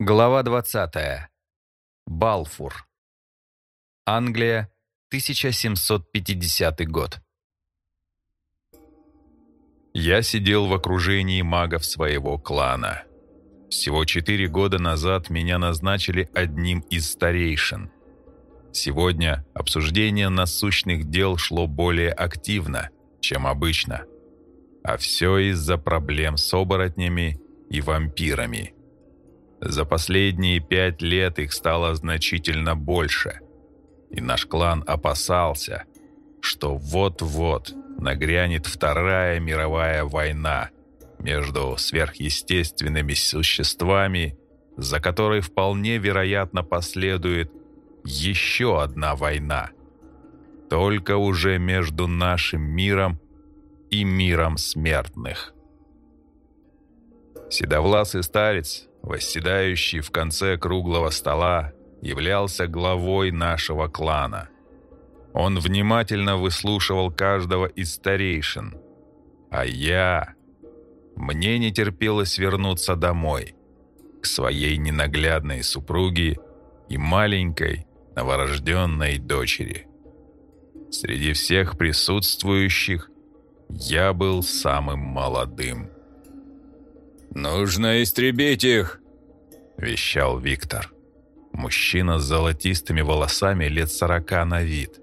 Глава 20. Балфур. Англия, 1750 год. Я сидел в окружении магов своего клана. Всего четыре года назад меня назначили одним из старейшин. Сегодня обсуждение насущных дел шло более активно, чем обычно. А все из-за проблем с оборотнями и вампирами. За последние пять лет их стало значительно больше. И наш клан опасался, что вот-вот нагрянет Вторая мировая война между сверхъестественными существами, за которой вполне вероятно последует еще одна война. Только уже между нашим миром и миром смертных. Седовласый старец восседающий в конце круглого стола, являлся главой нашего клана. Он внимательно выслушивал каждого из старейшин. А я... Мне не терпелось вернуться домой, к своей ненаглядной супруге и маленькой новорожденной дочери. Среди всех присутствующих я был самым молодым. «Нужно истребить их!» – вещал Виктор. Мужчина с золотистыми волосами лет сорока на вид.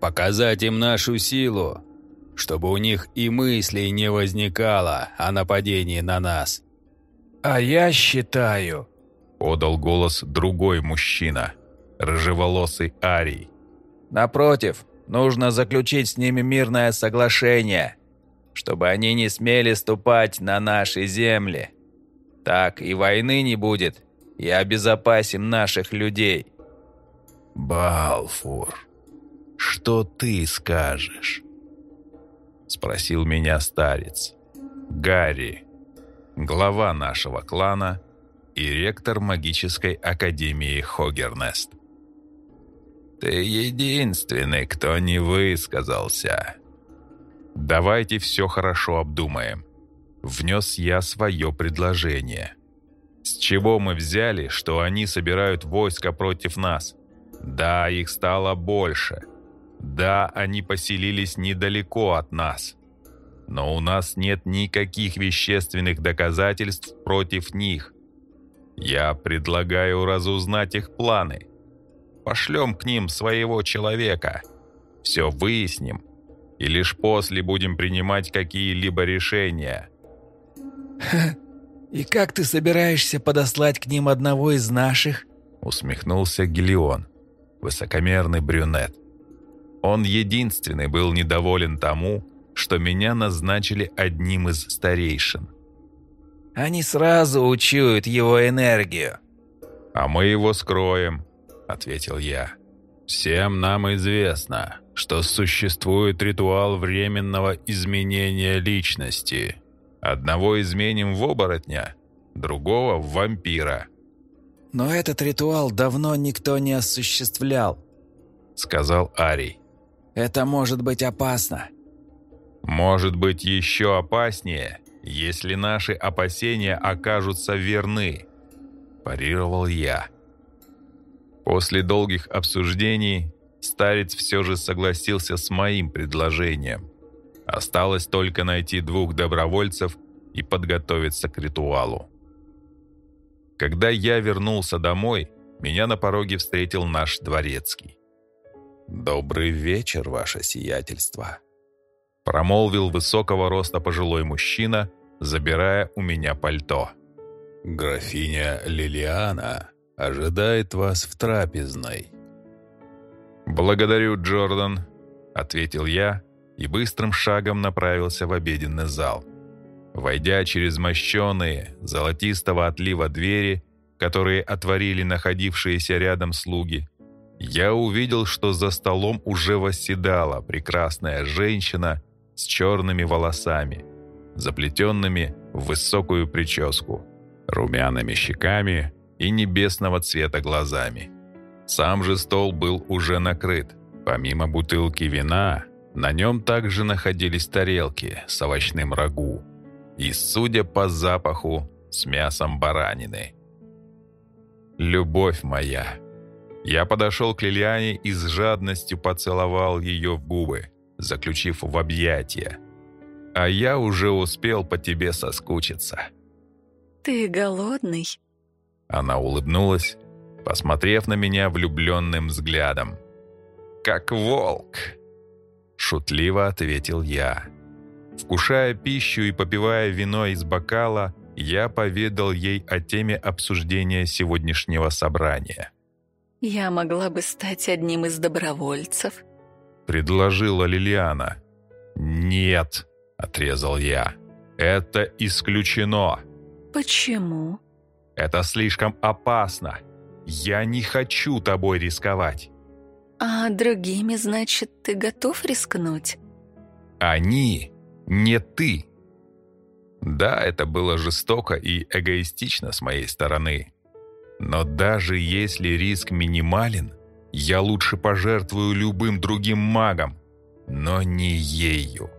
«Показать им нашу силу, чтобы у них и мыслей не возникало о нападении на нас». «А я считаю...» – подал голос другой мужчина, рыжеволосый Арий. «Напротив, нужно заключить с ними мирное соглашение, чтобы они не смели ступать на наши земли. Так и войны не будет, и обезопасим наших людей». «Балфур, что ты скажешь?» Спросил меня старец. Гарри, глава нашего клана и ректор магической академии Хогернест. «Ты единственный, кто не высказался», «Давайте все хорошо обдумаем». Внес я свое предложение. С чего мы взяли, что они собирают войска против нас? Да, их стало больше. Да, они поселились недалеко от нас. Но у нас нет никаких вещественных доказательств против них. Я предлагаю разузнать их планы. Пошлем к ним своего человека. Все выясним и лишь после будем принимать какие-либо решения». «И как ты собираешься подослать к ним одного из наших?» усмехнулся Гелион, высокомерный брюнет. Он единственный был недоволен тому, что меня назначили одним из старейшин. «Они сразу учуют его энергию». «А мы его скроем», — ответил я. «Всем нам известно, что существует ритуал временного изменения личности. Одного изменим в оборотня, другого в вампира. «Но этот ритуал давно никто не осуществлял», — сказал Арий. «Это может быть опасно». «Может быть еще опаснее, если наши опасения окажутся верны», – парировал я. После долгих обсуждений старец все же согласился с моим предложением. Осталось только найти двух добровольцев и подготовиться к ритуалу. Когда я вернулся домой, меня на пороге встретил наш дворецкий. «Добрый вечер, ваше сиятельство», – промолвил высокого роста пожилой мужчина, забирая у меня пальто. «Графиня Лилиана ожидает вас в трапезной». «Благодарю, Джордан», — ответил я и быстрым шагом направился в обеденный зал. Войдя через мощеные, золотистого отлива двери, которые отворили находившиеся рядом слуги, я увидел, что за столом уже восседала прекрасная женщина с черными волосами, заплетенными в высокую прическу, румяными щеками и небесного цвета глазами. Сам же стол был уже накрыт. Помимо бутылки вина, на нем также находились тарелки с овощным рагу и, судя по запаху, с мясом баранины. Любовь моя. Я подошел к Лилиане и с жадностью поцеловал ее в губы, заключив в объятия. А я уже успел по тебе соскучиться. «Ты голодный?» Она улыбнулась, посмотрев на меня влюбленным взглядом. «Как волк!» Шутливо ответил я. Вкушая пищу и попивая вино из бокала, я поведал ей о теме обсуждения сегодняшнего собрания. «Я могла бы стать одним из добровольцев», — предложила Лилиана. «Нет», — отрезал я. «Это исключено». «Почему?» «Это слишком опасно. Я не хочу тобой рисковать». «А другими, значит, ты готов рискнуть?» «Они, не ты». Да, это было жестоко и эгоистично с моей стороны. Но даже если риск минимален, я лучше пожертвую любым другим магом, но не ею.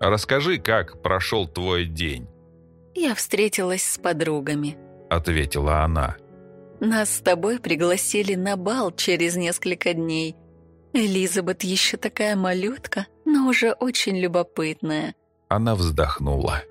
Расскажи, как прошел твой день. «Я встретилась с подругами», — ответила она. «Нас с тобой пригласили на бал через несколько дней. Элизабет еще такая малютка, но уже очень любопытная». Она вздохнула.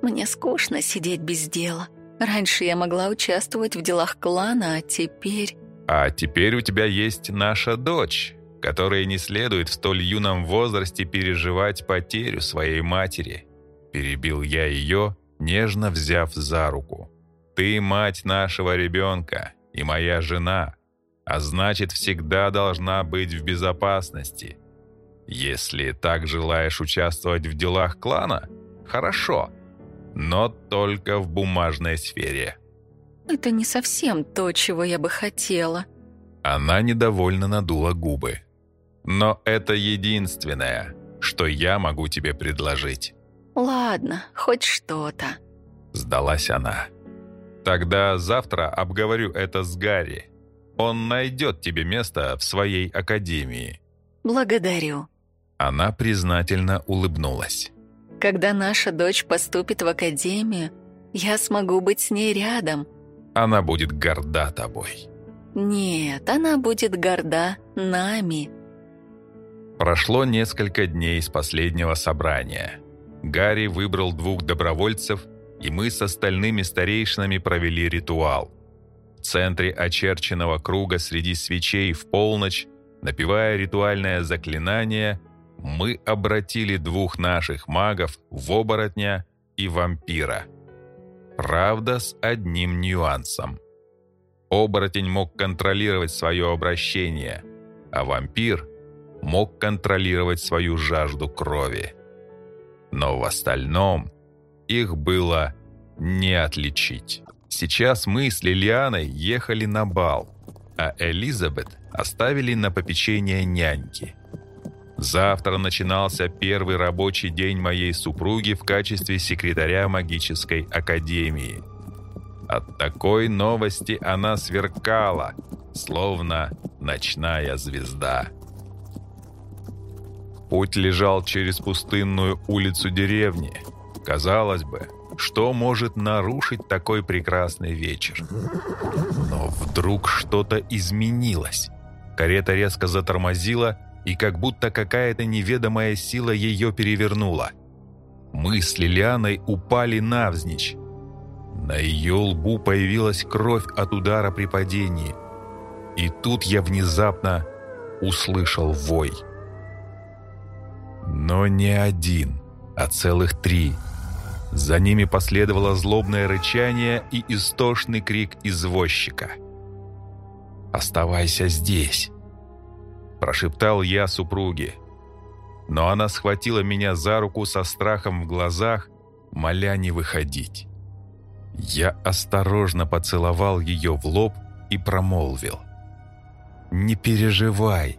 «Мне скучно сидеть без дела. Раньше я могла участвовать в делах клана, а теперь...» «А теперь у тебя есть наша дочь, которой не следует в столь юном возрасте переживать потерю своей матери». Перебил я ее, нежно взяв за руку. «Ты мать нашего ребенка и моя жена, а значит, всегда должна быть в безопасности. Если так желаешь участвовать в делах клана, хорошо, но только в бумажной сфере». «Это не совсем то, чего я бы хотела». Она недовольно надула губы. «Но это единственное, что я могу тебе предложить». «Ладно, хоть что-то», — сдалась она. «Тогда завтра обговорю это с Гарри. Он найдет тебе место в своей академии». «Благодарю». Она признательно улыбнулась. «Когда наша дочь поступит в академию, я смогу быть с ней рядом». «Она будет горда тобой». «Нет, она будет горда нами». Прошло несколько дней с последнего собрания. Гарри выбрал двух добровольцев, и мы с остальными старейшинами провели ритуал. В центре очерченного круга среди свечей в полночь, напевая ритуальное заклинание, мы обратили двух наших магов в оборотня и вампира. Правда, с одним нюансом. Оборотень мог контролировать свое обращение, а вампир мог контролировать свою жажду крови. Но в остальном их было не отличить. Сейчас мы с Лилианой ехали на бал, а Элизабет оставили на попечение няньки. Завтра начинался первый рабочий день моей супруги в качестве секретаря магической академии. От такой новости она сверкала, словно ночная звезда. Путь лежал через пустынную улицу деревни. Казалось бы, что может нарушить такой прекрасный вечер? Но вдруг что-то изменилось. Карета резко затормозила, и как будто какая-то неведомая сила ее перевернула. Мы с Лилианой упали навзничь. На ее лбу появилась кровь от удара при падении. И тут я внезапно услышал вой. Но не один, а целых три. За ними последовало злобное рычание и истошный крик извозчика. «Оставайся здесь!» Прошептал я супруге. Но она схватила меня за руку со страхом в глазах, моля не выходить. Я осторожно поцеловал ее в лоб и промолвил. «Не переживай,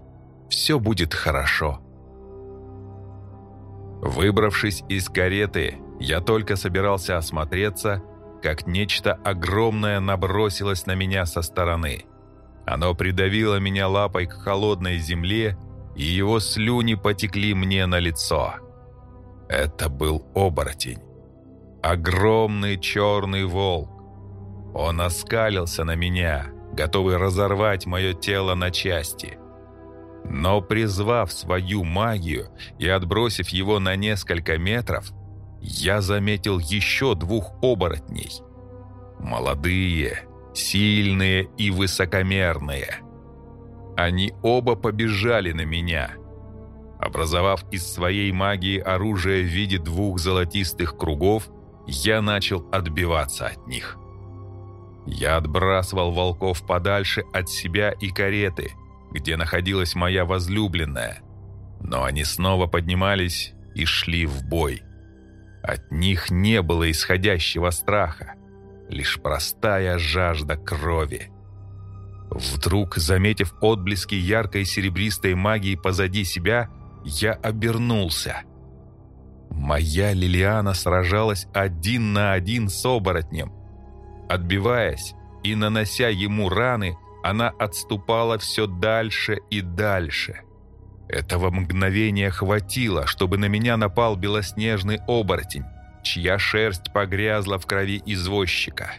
все будет хорошо». Выбравшись из кареты, я только собирался осмотреться, как нечто огромное набросилось на меня со стороны. Оно придавило меня лапой к холодной земле, и его слюни потекли мне на лицо. Это был оборотень. Огромный черный волк. Он оскалился на меня, готовый разорвать мое тело на части. Но призвав свою магию и отбросив его на несколько метров, я заметил еще двух оборотней. Молодые, сильные и высокомерные. Они оба побежали на меня. Образовав из своей магии оружие в виде двух золотистых кругов, я начал отбиваться от них. Я отбрасывал волков подальше от себя и кареты, где находилась моя возлюбленная, но они снова поднимались и шли в бой. От них не было исходящего страха, лишь простая жажда крови. Вдруг, заметив отблески яркой серебристой магии позади себя, я обернулся. Моя Лилиана сражалась один на один с оборотнем. Отбиваясь и нанося ему раны, она отступала все дальше и дальше. Этого мгновения хватило, чтобы на меня напал белоснежный оборотень, чья шерсть погрязла в крови извозчика.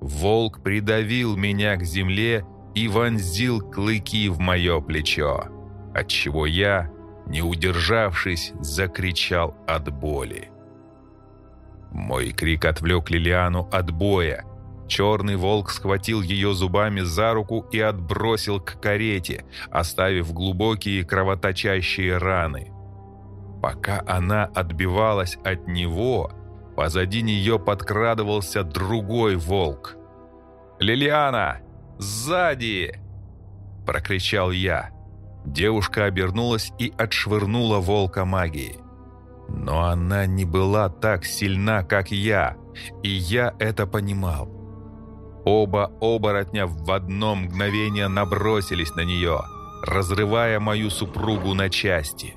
Волк придавил меня к земле и вонзил клыки в мое плечо, отчего я, не удержавшись, закричал от боли. Мой крик отвлек Лилиану от боя, Черный волк схватил ее зубами за руку и отбросил к карете, оставив глубокие кровоточащие раны. Пока она отбивалась от него, позади нее подкрадывался другой волк. «Лилиана! Сзади!» – прокричал я. Девушка обернулась и отшвырнула волка магии. Но она не была так сильна, как я, и я это понимал. Оба оборотня в одно мгновение набросились на нее, разрывая мою супругу на части.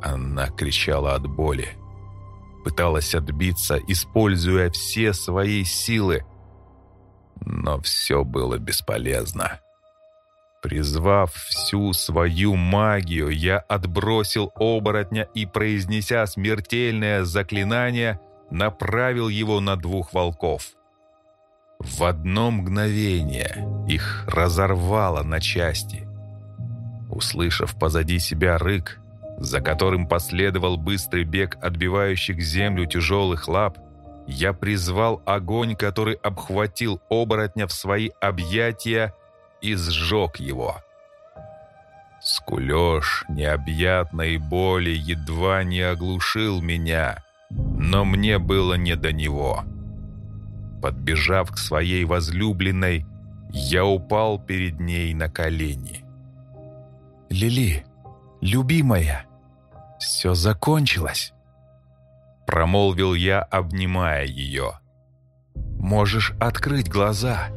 Она кричала от боли. Пыталась отбиться, используя все свои силы. Но все было бесполезно. Призвав всю свою магию, я отбросил оборотня и, произнеся смертельное заклинание, направил его на двух волков. В одно мгновение их разорвало на части. Услышав позади себя рык, за которым последовал быстрый бег отбивающих землю тяжелых лап, я призвал огонь, который обхватил оборотня в свои объятия и сжег его. Скулеж необъятной боли едва не оглушил меня, но мне было не до него. Подбежав к своей возлюбленной, я упал перед ней на колени. «Лили, любимая, все закончилось!» Промолвил я, обнимая ее. «Можешь открыть глаза!»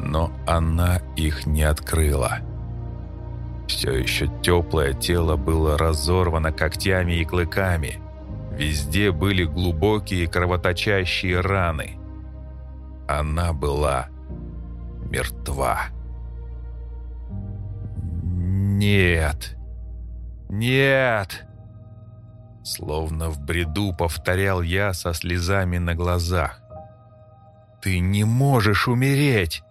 Но она их не открыла. Все еще теплое тело было разорвано когтями и клыками – Везде были глубокие кровоточащие раны. Она была мертва. «Нет! Нет!» Словно в бреду повторял я со слезами на глазах. «Ты не можешь умереть!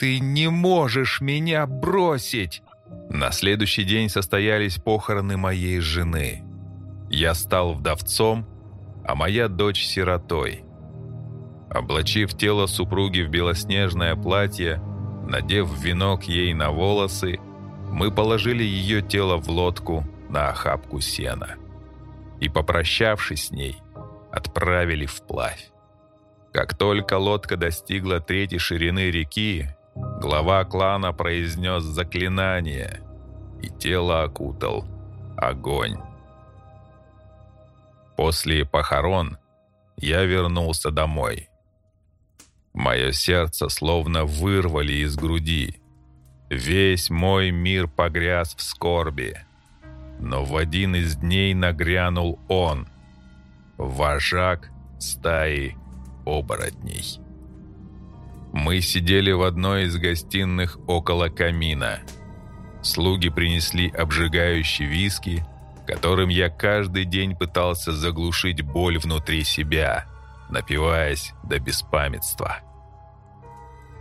Ты не можешь меня бросить!» На следующий день состоялись похороны моей жены. Я стал вдовцом, а моя дочь сиротой. Облачив тело супруги в белоснежное платье, надев венок ей на волосы, мы положили ее тело в лодку на охапку сена. И, попрощавшись с ней, отправили вплавь. Как только лодка достигла третьей ширины реки, глава клана произнес заклинание, и тело окутал огонь. После похорон я вернулся домой. Мое сердце словно вырвали из груди. Весь мой мир погряз в скорби. Но в один из дней нагрянул он, вожак стаи оборотней. Мы сидели в одной из гостиных около камина. Слуги принесли обжигающие виски, которым я каждый день пытался заглушить боль внутри себя, напиваясь до беспамятства.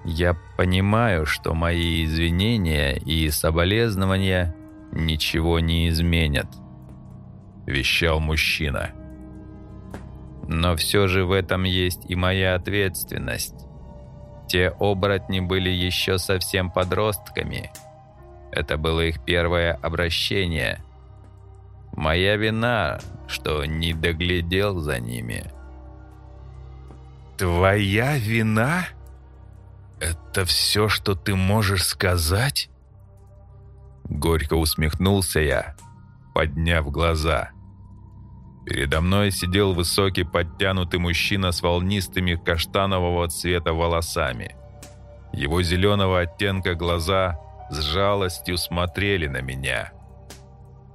«Я понимаю, что мои извинения и соболезнования ничего не изменят», — вещал мужчина. «Но все же в этом есть и моя ответственность. Те оборотни были еще совсем подростками. Это было их первое обращение. Моя вина, что не доглядел за ними». «Твоя вина?» «Это все, что ты можешь сказать?» Горько усмехнулся я, подняв глаза. Передо мной сидел высокий подтянутый мужчина с волнистыми каштанового цвета волосами. Его зеленого оттенка глаза с жалостью смотрели на меня.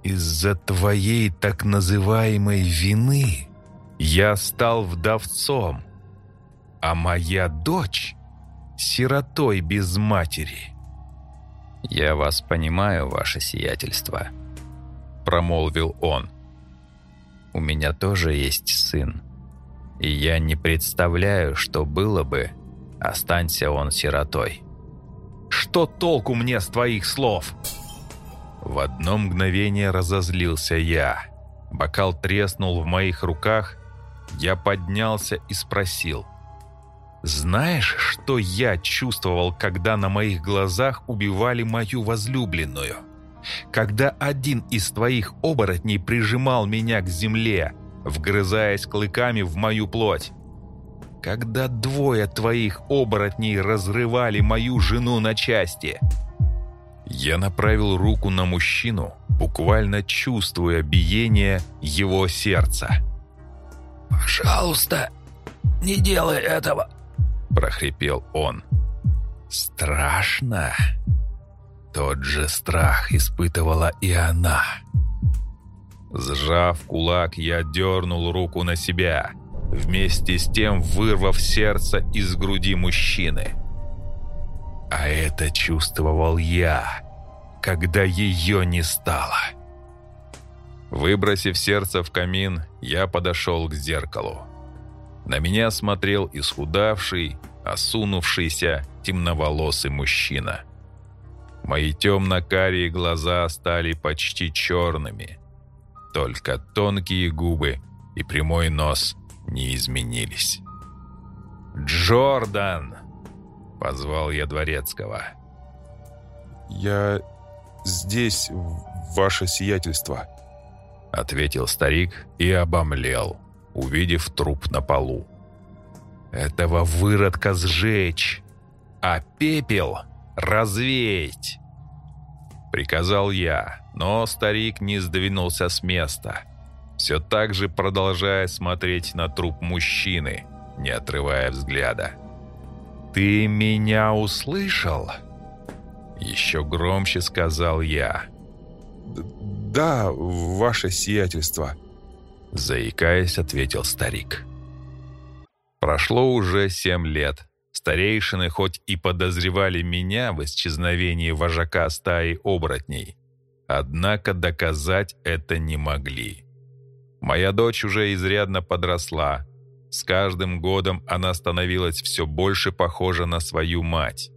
«Из-за твоей так называемой вины я стал вдовцом, а моя дочь сиротой без матери». «Я вас понимаю, ваше сиятельство», — промолвил он. «У меня тоже есть сын, и я не представляю, что было бы, останься он сиротой». «Что толку мне с твоих слов?» В одно мгновение разозлился я. Бокал треснул в моих руках, я поднялся и спросил — знаешь, что я чувствовал, когда на моих глазах убивали мою возлюбленную? Когда один из твоих оборотней прижимал меня к земле, вгрызаясь клыками в мою плоть? Когда двое твоих оборотней разрывали мою жену на части? Я направил руку на мужчину, буквально чувствуя биение его сердца. «Пожалуйста, не делай этого!» прохрипел он. «Страшно?» Тот же страх испытывала и она. Сжав кулак, я дернул руку на себя, вместе с тем вырвав сердце из груди мужчины. А это чувствовал я, когда ее не стало. Выбросив сердце в камин, я подошел к зеркалу. На меня смотрел исхудавший, осунувшийся, темноволосый мужчина. Мои темно-карие глаза стали почти черными. Только тонкие губы и прямой нос не изменились. «Джордан!» — позвал я Дворецкого. «Я здесь, ваше сиятельство», — ответил старик и обомлел увидев труп на полу. «Этого выродка сжечь, а пепел развеять!» Приказал я, но старик не сдвинулся с места, все так же продолжая смотреть на труп мужчины, не отрывая взгляда. «Ты меня услышал?» Еще громче сказал я. «Да, ваше сиятельство», Заикаясь, ответил старик. Прошло уже семь лет. Старейшины хоть и подозревали меня в исчезновении вожака стаи оборотней, однако доказать это не могли. Моя дочь уже изрядно подросла. С каждым годом она становилась все больше похожа на свою мать.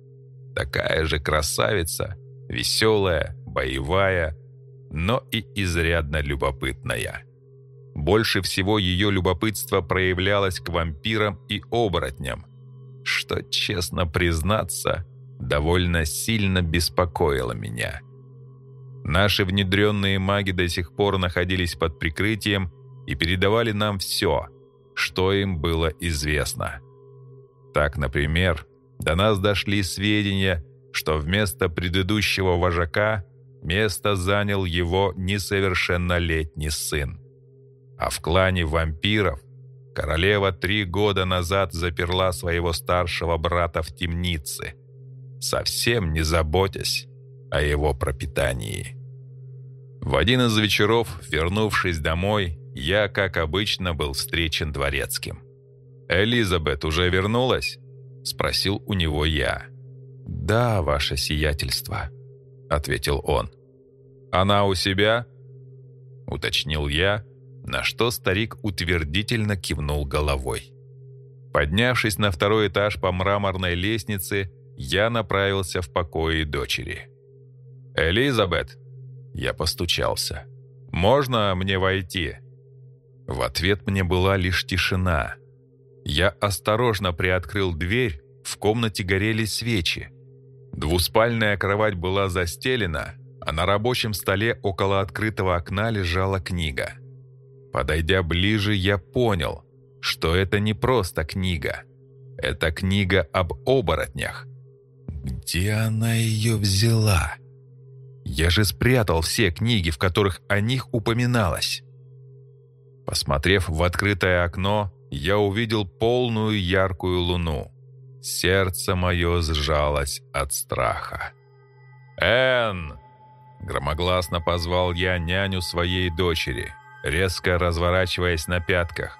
Такая же красавица, веселая, боевая, но и изрядно любопытная. Больше всего ее любопытство проявлялось к вампирам и оборотням, что, честно признаться, довольно сильно беспокоило меня. Наши внедренные маги до сих пор находились под прикрытием и передавали нам все, что им было известно. Так, например, до нас дошли сведения, что вместо предыдущего вожака место занял его несовершеннолетний сын. А в клане вампиров королева три года назад заперла своего старшего брата в темнице, совсем не заботясь о его пропитании. В один из вечеров, вернувшись домой, я, как обычно, был встречен дворецким. «Элизабет уже вернулась?» – спросил у него я. «Да, ваше сиятельство», – ответил он. «Она у себя?» – уточнил я, на что старик утвердительно кивнул головой. Поднявшись на второй этаж по мраморной лестнице, я направился в покои дочери. «Элизабет!» Я постучался. «Можно мне войти?» В ответ мне была лишь тишина. Я осторожно приоткрыл дверь, в комнате горели свечи. Двуспальная кровать была застелена, а на рабочем столе около открытого окна лежала книга. Подойдя ближе, я понял, что это не просто книга. Это книга об оборотнях. Где она ее взяла? Я же спрятал все книги, в которых о них упоминалось. Посмотрев в открытое окно, я увидел полную яркую луну. Сердце мое сжалось от страха. «Энн!» – громогласно позвал я няню своей дочери, резко разворачиваясь на пятках.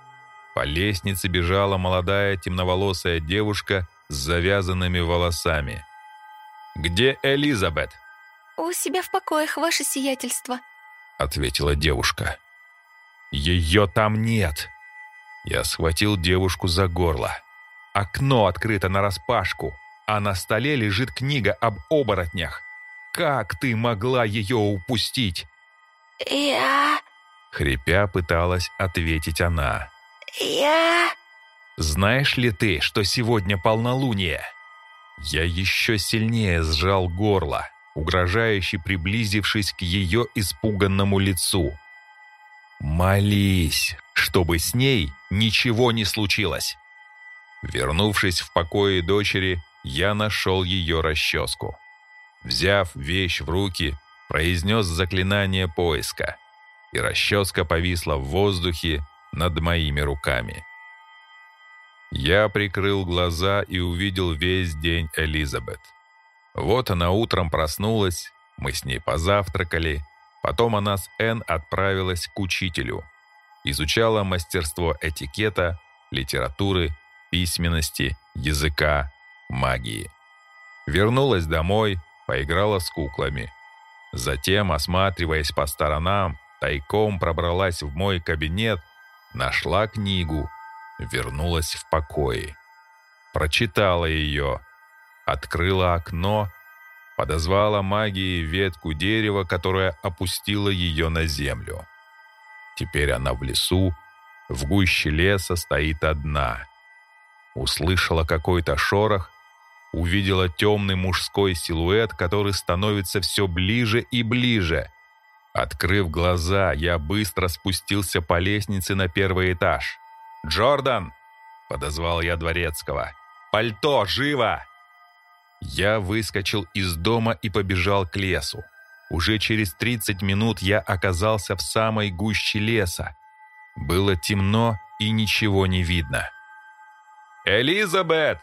По лестнице бежала молодая темноволосая девушка с завязанными волосами. «Где Элизабет?» «У себя в покоях, ваше сиятельство», — ответила девушка. «Ее там нет!» Я схватил девушку за горло. Окно открыто нараспашку, а на столе лежит книга об оборотнях. Как ты могла ее упустить?» «Я...» Хрипя пыталась ответить она. «Я...» «Знаешь ли ты, что сегодня полнолуние?» Я еще сильнее сжал горло, угрожающе приблизившись к ее испуганному лицу. «Молись, чтобы с ней ничего не случилось!» Вернувшись в покое дочери, я нашел ее расческу. Взяв вещь в руки, произнес заклинание поиска, и расческа повисла в воздухе над моими руками. Я прикрыл глаза и увидел весь день Элизабет. Вот она утром проснулась, мы с ней позавтракали, потом она с Энн отправилась к учителю. Изучала мастерство этикета, литературы, письменности, языка, магии. Вернулась домой, поиграла с куклами. Затем, осматриваясь по сторонам, тайком пробралась в мой кабинет Нашла книгу, вернулась в покои. Прочитала ее, открыла окно, подозвала магией ветку дерева, которая опустила ее на землю. Теперь она в лесу, в гуще леса стоит одна. Услышала какой-то шорох, увидела темный мужской силуэт, который становится все ближе и ближе — Открыв глаза, я быстро спустился по лестнице на первый этаж. «Джордан!» — подозвал я Дворецкого. «Пальто, живо!» Я выскочил из дома и побежал к лесу. Уже через 30 минут я оказался в самой гуще леса. Было темно и ничего не видно. «Элизабет!»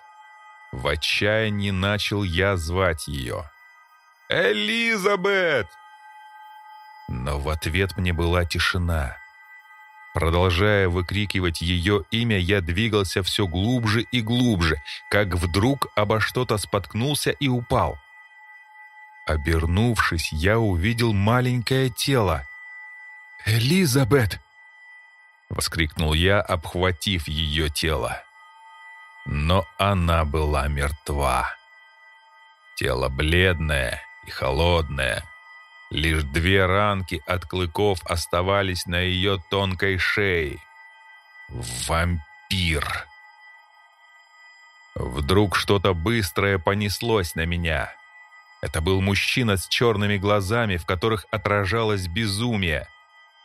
В отчаянии начал я звать ее. «Элизабет!» Но в ответ мне была тишина. Продолжая выкрикивать ее имя, я двигался все глубже и глубже, как вдруг обо что-то споткнулся и упал. Обернувшись, я увидел маленькое тело. «Элизабет!» — воскликнул я, обхватив ее тело. Но она была мертва. Тело бледное и холодное — Лишь две ранки от клыков оставались на ее тонкой шее. Вампир. Вдруг что-то быстрое понеслось на меня. Это был мужчина с черными глазами, в которых отражалось безумие.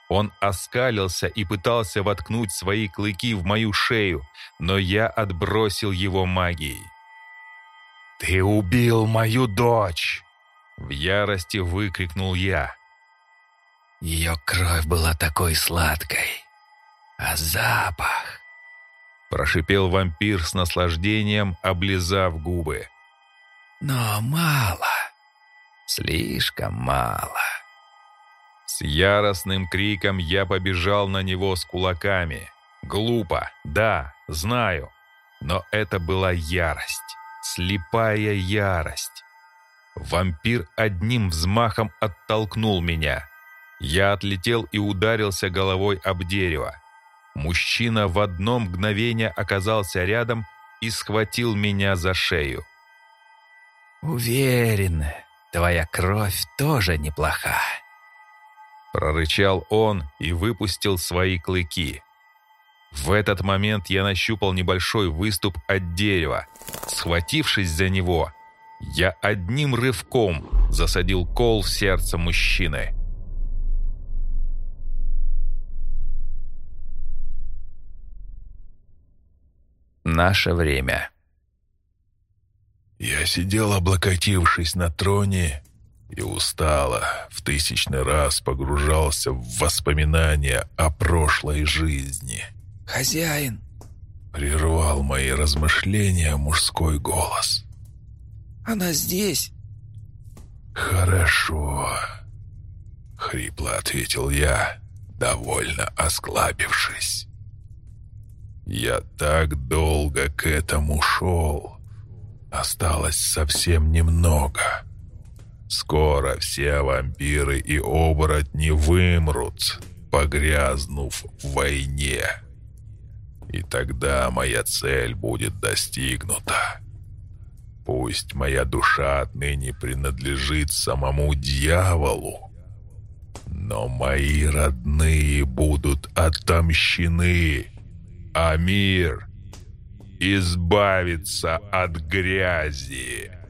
Он оскалился и пытался воткнуть свои клыки в мою шею, но я отбросил его магией. «Ты убил мою дочь!» В ярости выкрикнул я. Ее кровь была такой сладкой. А запах... Прошипел вампир с наслаждением, облизав губы. Но мало. Слишком мало. С яростным криком я побежал на него с кулаками. Глупо, да, знаю. Но это была ярость. Слепая ярость. Вампир одним взмахом оттолкнул меня. Я отлетел и ударился головой об дерево. Мужчина в одно мгновение оказался рядом и схватил меня за шею. «Уверен, твоя кровь тоже неплоха», — прорычал он и выпустил свои клыки. В этот момент я нащупал небольшой выступ от дерева. Схватившись за него, я одним рывком засадил кол в сердце мужчины. Наше время. Я сидел, облокотившись на троне, и устало, в тысячный раз погружался в воспоминания о прошлой жизни. «Хозяин!» — прервал мои размышления мужской голос. «Она здесь!» «Хорошо!» — хрипло ответил я, довольно осклабившись. «Я так долго к этому шел. Осталось совсем немного. Скоро все вампиры и оборотни вымрут, погрязнув в войне. И тогда моя цель будет достигнута. Пусть моя душа отныне принадлежит самому дьяволу, но мои родные будут отомщены, а мир избавится от грязи».